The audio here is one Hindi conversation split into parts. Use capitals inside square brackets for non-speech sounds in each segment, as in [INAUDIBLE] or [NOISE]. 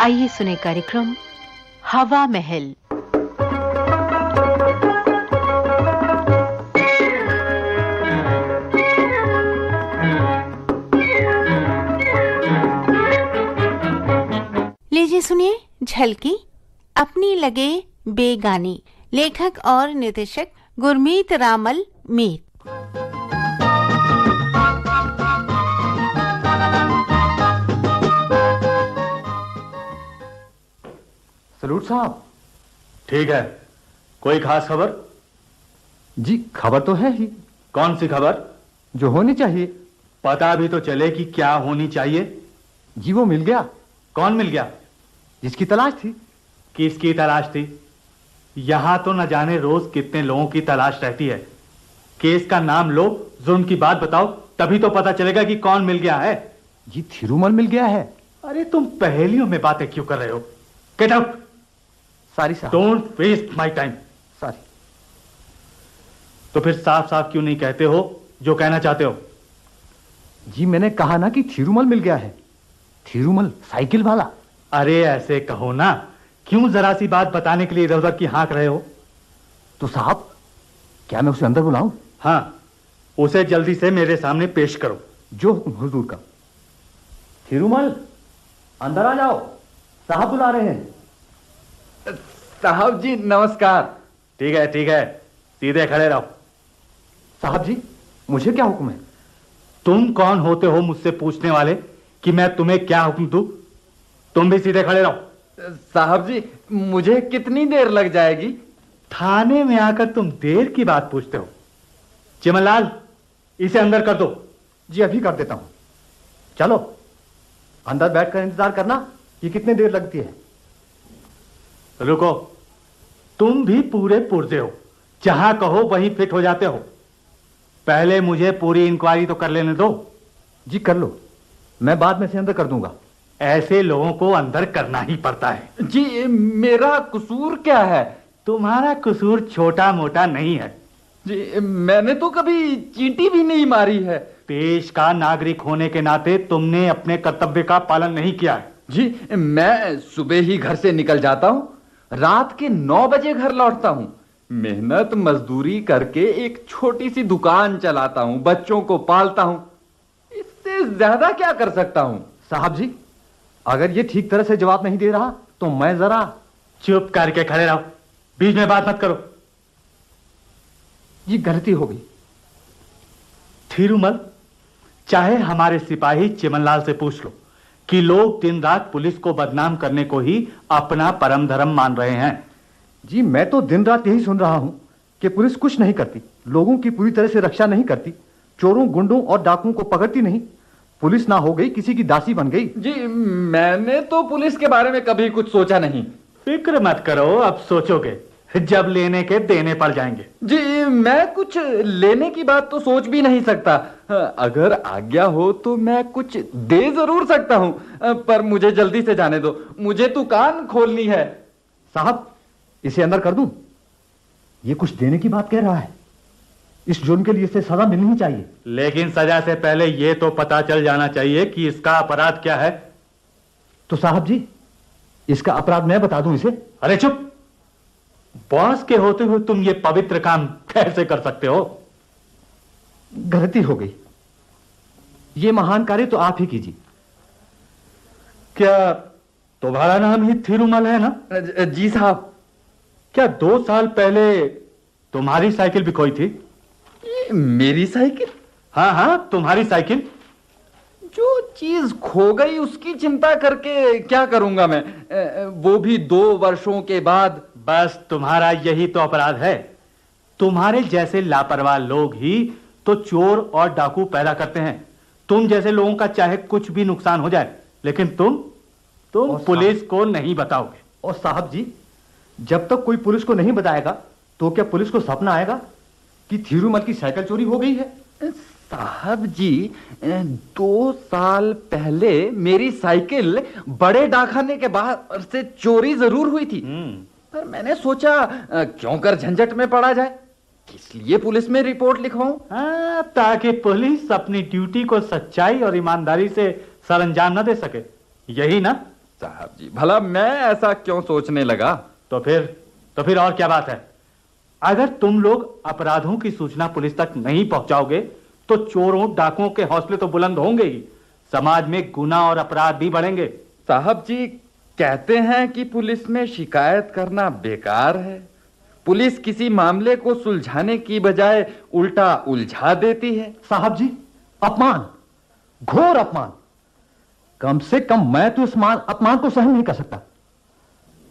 आइए सुने कार्यक्रम हवा महल। लीजिए सुनिए झलकी, अपनी लगे बेगानी, लेखक और निर्देशक गुरमीत रामल मीत। साहब। ठीक है। कोई खास खबर? जी खबर तो है ही। कौन सी खबर? जो होनी चाहिए। पता भी तो चले कि क्या होनी चाहिए। जी वो मिल गया। कौन मिल गया? जिसकी तलाश थी। किसकी तलाश थी? यहाँ तो न जाने रोज कितने लोगों की तलाश रहती है। केस का नाम लो जुर्म की बात बताओ तभी तो पता चलेगा कि कौन मिल गया है। जी थिरुमल मिल गया है। अरे तुम पहेलियों में बातें क्यों कर रहे हो? गेट आउट सारी साहब don't waste my time sorry तो फिर साफ़ साफ़ क्यों नहीं कहते हो जो कहना चाहते हो? जी मैंने कहा ना कि थिरुमल मिल गया है। थिरुमल साइकिल वाला। अरे ऐसे कहो ना। क्यों जरा सी बात बताने के लिए इधर उधर की हाँक रहे हो? तो साहब क्या मैं उसे अंदर बुलाऊं? हाँ उसे जल्दी से मेरे सामने पेश करो। जो हुक्म हुजूर का। थिरुमल अंदर आ जाओ। साहब बुला रहे हैं। साहब जी नमस्कार। ठीक है ठीक है। सीधे खड़े रहो। साहब जी मुझे क्या हुक्म है? तुम कौन होते हो मुझसे पूछने वाले कि मैं तुम्हें क्या हुक्म दूँ? तुम भी सीधे खड़े रहो। साहब जी मुझे कितनी देर लग जाएगी? थाने में आकर तुम देर की बात पूछते हो। चिमनलाल इसे अंदर कर दो। जी अभी कर देता हूँ। चलो अंदर बैठकर इंतज़ार करना ये कितनी देर लगती है? रुको। तुम भी पूरे पुर्जे हो। जहाँ कहो वहीं फिट हो जाते हो। पहले मुझे पूरी इंक्वायरी तो कर लेने दो। जी कर लो। मैं बाद में से अंदर कर दूँगा। ऐसे लोगों को अंदर करना ही पड़ता है। जी मेरा कसूर क्या है? तुम्हारा कसूर छोटा मोटा नहीं है। जी मैंने तो कभी चींटी भी नहीं मारी है। देश का नागरिक होने के नाते तुमने अपने कर्तव्य का पालन नहीं किया है। जी मैं सुबह ही घर से निकल जाता हूँ। रात के नौ बजे घर लौटता हूँ। मेहनत मजदूरी करके एक छोटी सी दुकान चलाता हूँ बच्चों को पालता हूँ। इससे ज़्यादा क्या कर सकता हूँ? साहब जी अगर ये ठीक तरह से जवाब नहीं दे रहा तो मैं जरा चुप करके खड़े रहो। बीच में बात मत करो। ये गलती हो गई। थिरुमल चाहे हमारे सिपाही चिमनलाल से पूछ लो। कि लोग दिन रात पुलिस को बदनाम करने को ही अपना परम धर्म मान रहे हैं। जी मैं तो दिन रात यही सुन रहा हूँ कि पुलिस कुछ नहीं करती लोगों की पूरी तरह से रक्षा नहीं करती चोरों गुंडों और डाकुओं को पकड़ती नहीं। पुलिस ना हो गई किसी की दासी बन गई। जी मैंने तो पुलिस के बारे में कभी कुछ सोचा नहीं। फ़िक्र मत करो अब सोचोगे। जब लेने के देने पड़ जाएँगे। जी मैं कुछ लेने की बात तो सोच भी नहीं सकता। अगर आज्ञा हो तो मैं कुछ दे ज़रूर सकता हूँ पर मुझे जल्दी से जाने दो। मुझे दुकान खोलनी है। साहब इसे अंदर कर दूँ? ये कुछ देने की बात कह रहा है। इस जुर्म के लिए इसे सजा मिलनी चाहिए। लेकिन सजा से पहले यह तो पता चल जाना चाहिए कि इसका अपराध क्या है। तो साहब जी इसका अपराध मैं बता दूँ इसे। अरे चुप! बॉस के होते हुए तुम ये पवित्र काम कैसे कर सकते हो। गलती हो गई। ये महान कार्य तो आप ही कीजिए। क्या तुम्हारा नाम ही थिरुमल है ना? जी साहब। क्या दो साल पहले तुम्हारी साइकिल भी खोई थी? मेरी साइकिल? हाँ हाँ तुम्हारी साइकिल। जो चीज़ खो गई उसकी चिंता करके क्या करूँगा मैं? वो भी दो वर्षों के बाद बस तुम्हारा यही तो अपराध है। तुम्हारे जैसे लापरवाह लोग ही तो चोर और डाकू पैदा करते हैं। तुम जैसे लोगों का चाहे कुछ भी नुकसान हो जाए लेकिन तुम तुम पुलिस को नहीं बताओगे। और साहब जी जब तक कोई पुलिस को नहीं बताएगा तो क्या पुलिस को सपना आएगा कि थीरूमल की साइकिल चोरी हो गई है? साहब जी दो साल पहले मेरी साइकिल बड़े डाकखाने के बाहर से चोरी ज़रूर हुई थी। पर मैंने सोचा क्यों कर झंझट में पड़ा जाए? इसलिए पुलिस में रिपोर्ट लिखवाऊं। हाँ, ताकि पुलिस अपनी ड्यूटी को सच्चाई और ईमानदारी से सरंजाम न दे सके। यही ना? साहब जी भला मैं ऐसा क्यों सोचने लगा? तो फिर तो फिर और क्या बात है? अगर तुम लोग अपराधों की सूचना पुलिस तक नहीं पहुंचाओगे तो चोरों डाकुओं के हौसले तो बुलंद होंगे ही। समाज में गुना और अपराध भी बढ़ेंगे। साहब जी कहते हैं कि पुलिस में शिकायत करना बेकार है। पुलिस किसी मामले को सुलझाने की बजाय उल्टा उलझा देती है। साहब जी अपमान घोर अपमान। कम से कम मैं तो इस मान अपमान को सहन नहीं कर सकता।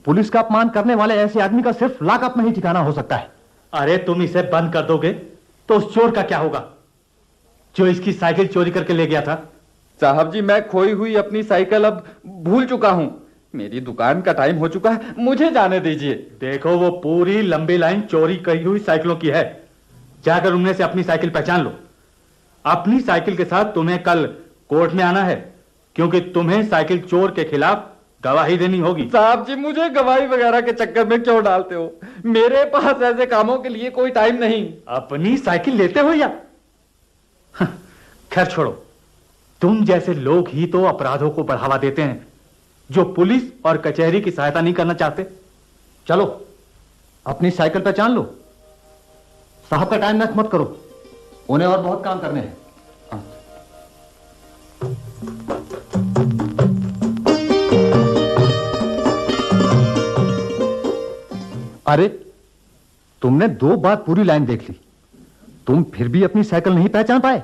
पुलिस का अपमान करने वाले ऐसे आदमी का सिर्फ़ लाकअप में ही ठिकाना हो सकता है। अरे तुम इसे बंद कर दोगे? तो उस चोर का क्या होगा? जो इसकी साइकिल चोरी करके ले गया था। साहब जी मैं खोई हुई अपनी साइकिल अब भूल चुका हूँ। मेरी दुकान का टाइम हो चुका है। मुझे जाने दीजिए। देखो वो पूरी लंबी लाइन चोरी करी हुई साइकिलों की है। जाकर उनमें से अपनी साइकिल पहचान लो। अपनी साइकिल के साथ तुम्हें कल कोर्ट में आना है क्योंकि तुम्हें साइकिल चोर के खिलाफ गवाही देनी होगी। साहब जी मुझे गवाही वगैरह के चक्कर में क्यों डालते हो? मेरे पास ऐसे कामों के लिए कोई टाइम नहीं। अपनी साइकिल लेते हो या? खैर छोड़ो। तुम जैसे लोग ही तो अपराधों को बढ़ावा देते हैं। जो पुलिस और कचहरी की सहायता नहीं करना चाहते। चलो, अपनी साइकिल पहचान लो। साहब का टाइम नष्ट मत करो। उन्हें और बहुत काम करने हैं। अरे, तुमने दो बार पूरी लाइन देख ली। तुम फिर भी अपनी साइकिल नहीं पहचान पाए।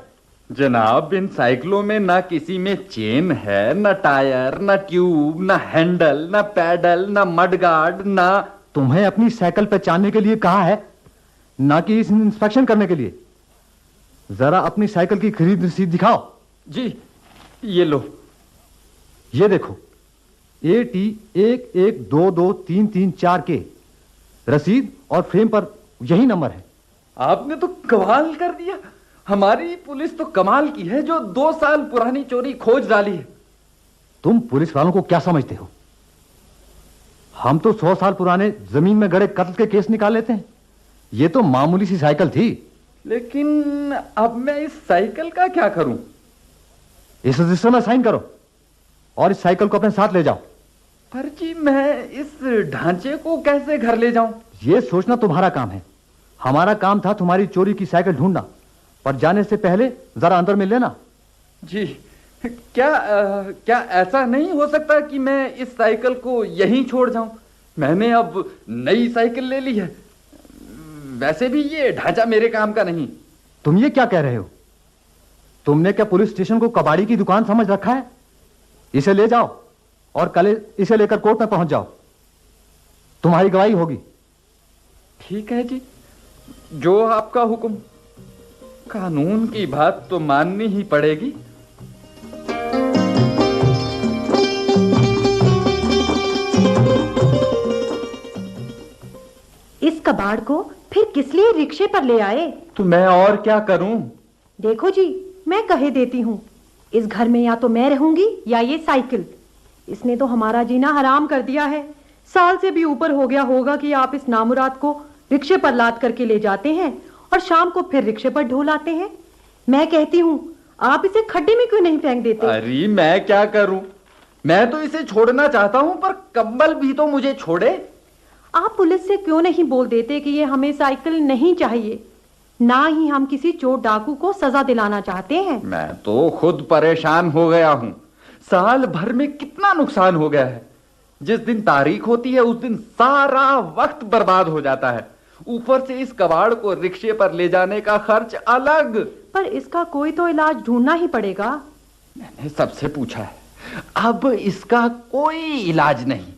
जनाब इन साइकिलों में ना किसी में चेन है न टायर न ट्यूब ना हैंडल ना पैडल न मडगार्ड ना तुम्हें अपनी साइकिल पहचानने के लिए कहा है? ना कि इस इंस्पेक्शन करने के लिए? जरा अपनी साइकिल की खरीद रसीद दिखाओ। जी ये लो। ये देखो। ए टी एक एक दो दो तीन तीन चार के। रसीद और फ्रेम पर यही नंबर है। आपने तो कमाल कर दिया। हमारी पुलिस तो कमाल की है जो दो साल पुरानी चोरी खोज डाली है। तुम पुलिस वालों को क्या समझते हो? हम तो सौ साल पुराने ज़मीन में गड़े कत्ल के केस निकाल लेते हैं। ये तो मामूली सी साइकिल थी। लेकिन अब मैं इस साइकिल का क्या करूँ? इस रजिस्टर में साइन करो और इस साइकिल को अपने साथ ले जाओ। पर जी मैं इस ढांचे को कैसे घर ले जाऊँ? ये सोचना तुम्हारा काम है। हमारा काम था तुम्हारी चोरी की साइकिल ढूंढना। पर जाने से पहले जरा अंदर मिल लेना। जी क्या आ, क्या ऐसा नहीं हो सकता कि मैं इस साइकिल को यहीं छोड़ जाऊँ? मैंने अब नई साइकिल ले ली है। वैसे भी ये ढांचा मेरे काम का नहीं। तुम ये क्या कह रहे हो? तुमने क्या पुलिस स्टेशन को कबाड़ी की दुकान समझ रखा है? इसे ले जाओ और कल इसे लेकर कोर्ट में पहुँच जाओ। तुम्हारी गवाही होगी। ठीक है जी। जो आपका हुक्म। कानून की बात तो माननी ही पड़ेगी। इस कबाड़ को फिर किस लिए रिक्शे पर ले आए? तो मैं और क्या करूँ? देखो जी मैं कहे देती हूँ। इस घर में या तो मैं रहूँगी या ये साइकिल। इसने तो हमारा जीना हराम कर दिया है। साल से भी ऊपर हो गया होगा कि आप इस नामुराद को रिक्शे पर लाद करके ले जाते हैं और शाम को फिर रिक्शे पर ढो लाते हैं। मैं कहती हूँ आप इसे खड्डे में क्यों नहीं फेंक देते? अरे मैं क्या करूँ? मैं तो इसे छोड़ना चाहता हूँ पर कम्बल भी तो मुझे छोड़े। आप पुलिस से क्यों नहीं बोल देते कि ये हमें साइकिल नहीं चाहिए? ना ही हम किसी चोर डाकू को सजा दिलाना चाहते हैं। मैं तो खुद परेशान हो गया हूँ। साल भर में कितना नुकसान हो गया है। जिस दिन तारीख होती है उस दिन सारा वक्त बर्बाद हो जाता है। ऊपर से इस कबाड़ को रिक्शे पर ले जाने का खर्च अलग। पर इसका कोई तो इलाज ढूंढना ही पड़ेगा। मैंने सबसे पूछा है अब इसका कोई इलाज नहीं।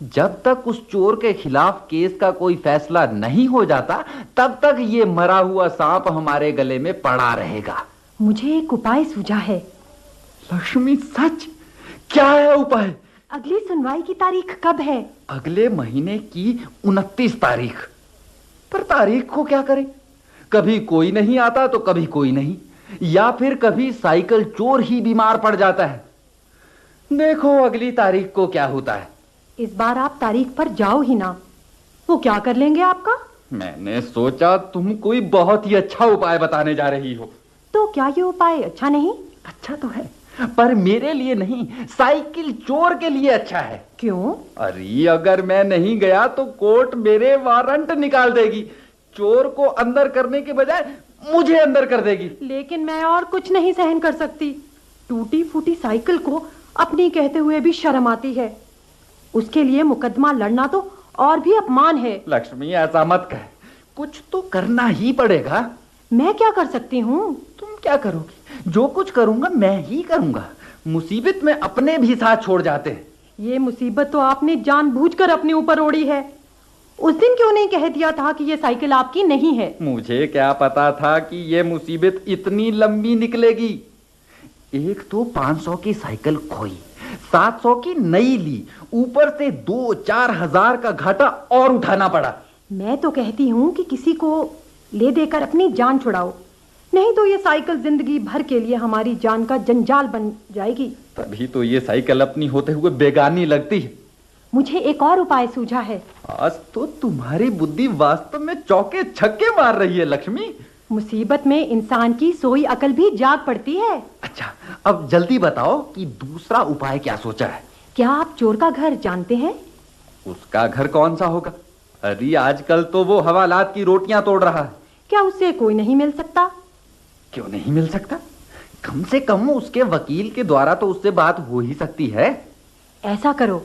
जब तक उस चोर के खिलाफ केस का कोई फैसला नहीं हो जाता तब तक ये मरा हुआ सांप हमारे गले में पड़ा रहेगा। मुझे एक उपाय सूझा है। लक्ष्मी सच? क्या है उपाय? अगली सुनवाई की तारीख कब है? अगले महीने की उनतीस तारीख। पर तारीख को क्या करें? कभी कोई नहीं आता तो कभी कोई नहीं। या फिर कभी साइकिल चोर ही बीमार पड़ जाता है। देखो अगली तारीख को क्या होता है। इस बार आप तारीख पर जाओ ही ना। वो क्या कर लेंगे आपका? मैंने सोचा तुम कोई बहुत ही अच्छा उपाय बताने जा रही हो। तो क्या ये उपाय अच्छा नहीं? अच्छा तो है। पर मेरे लिए नहीं साइकिल चोर के लिए अच्छा है। क्यों? अरे अगर मैं नहीं गया तो कोर्ट मेरे वारंट निकाल देगी। चोर को अंदर करने के बजाय मुझे अंदर कर देगी। लेकिन मैं और कुछ नहीं सहन कर सकती। टूटी फूटी साइकिल को अपनी कहते हुए भी शर्म आती है। उसके लिए मुकदमा लड़ना तो और भी अपमान है। लक्ष्मी ऐसा मत कह। कुछ तो करना ही पड़ेगा। मैं क्या कर सकती हूँ? तुम क्या करोगी? जो कुछ करूँगा मैं ही करूँगा। मुसीबत में अपने भी साथ छोड़ जाते हैं। ये मुसीबत तो आपने जानबूझकर अपने ऊपर ओढ़ी है। उस दिन क्यों नहीं कह दिया था कि ये साइकिल आपकी नहीं है? मुझे क्या पता था कि ये मुसीबत इतनी लंबी निकलेगी। एक तो 500 की साइकिल खोई 700 की नई ली ऊपर से दो चार हज़ार का घाटा और उठाना पड़ा। मैं तो कहती हूँ कि किसी को ले देकर अपनी जान छुड़ाओ। नहीं तो ये साइकिल ज़िंदगी भर के लिए हमारी जान का जंजाल बन जाएगी। तभी तो ये साइकिल अपनी होते हुए बेगानी लगती है। मुझे एक और उपाय सूझा है। आज तो तुम्हारी बुद्धि वास्तव में चौके छक्के मार रही है लक्ष्मी। मुसीबत में इंसान की सोई अकल भी जाग पड़ती है। अच्छा अब जल्दी बताओ कि दूसरा उपाय क्या सोचा है? क्या आप चोर का घर जानते हैं? उसका घर कौन सा होगा? अरे आजकल तो वो हवालात की रोटियाँ तोड़ रहा है। क्या उससे कोई नहीं मिल सकता? क्यों नहीं मिल सकता? कम से कम उसके वकील के द्वारा तो उससे बात हो ही सकती है। ऐसा करो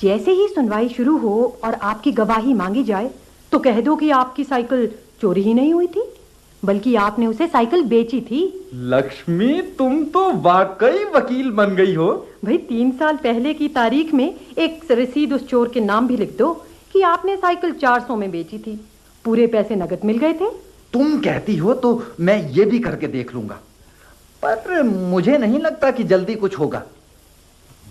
जैसे ही सुनवाई शुरू हो और आपकी गवाही मांगी जाए तो कह दो कि आपकी साइकिल चोरी ही नहीं हुई थी बल्कि आपने उसे साइकिल बेची थी। लक्ष्मी तुम तो वाकई वकील बन गई हो। भाई तीन साल पहले की तारीख में एक रसीद उस चोर के नाम भी लिख दो कि आपने साइकिल चार सौ में बेची थी। पूरे पैसे नगद मिल गए थे। तुम कहती हो तो मैं ये भी करके देख लूँगा। पर मुझे नहीं लगता कि जल्दी कुछ होगा।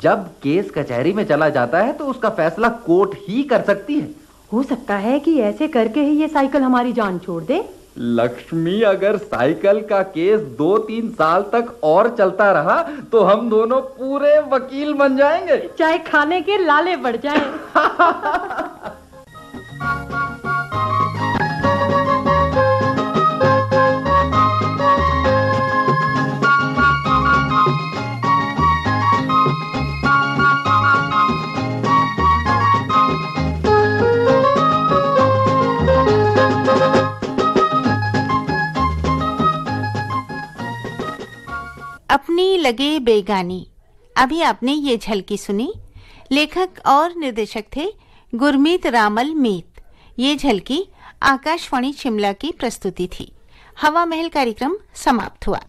जब केस कचहरी में चला जाता है तो उसका फैसला कोर्ट ही कर सकती है। हो सकता है कि ऐसे करके ही ये साइकिल हमारी जान छोड़ दे। लक्ष्मी अगर साइकिल का केस दो तीन साल तक और चलता रहा तो हम दोनों पूरे वकील बन जाएँगे। चाहे खाने के लाले बढ़ जाएँ। [LAUGHS] लगे बेगानी। अभी आपने ये झलकी सुनी? लेखक और निर्देशक थे गुरमीत रामल मीत। ये झलकी आकाशवाणी शिमला की प्रस्तुति थी। हवा महल कार्यक्रम समाप्त हुआ।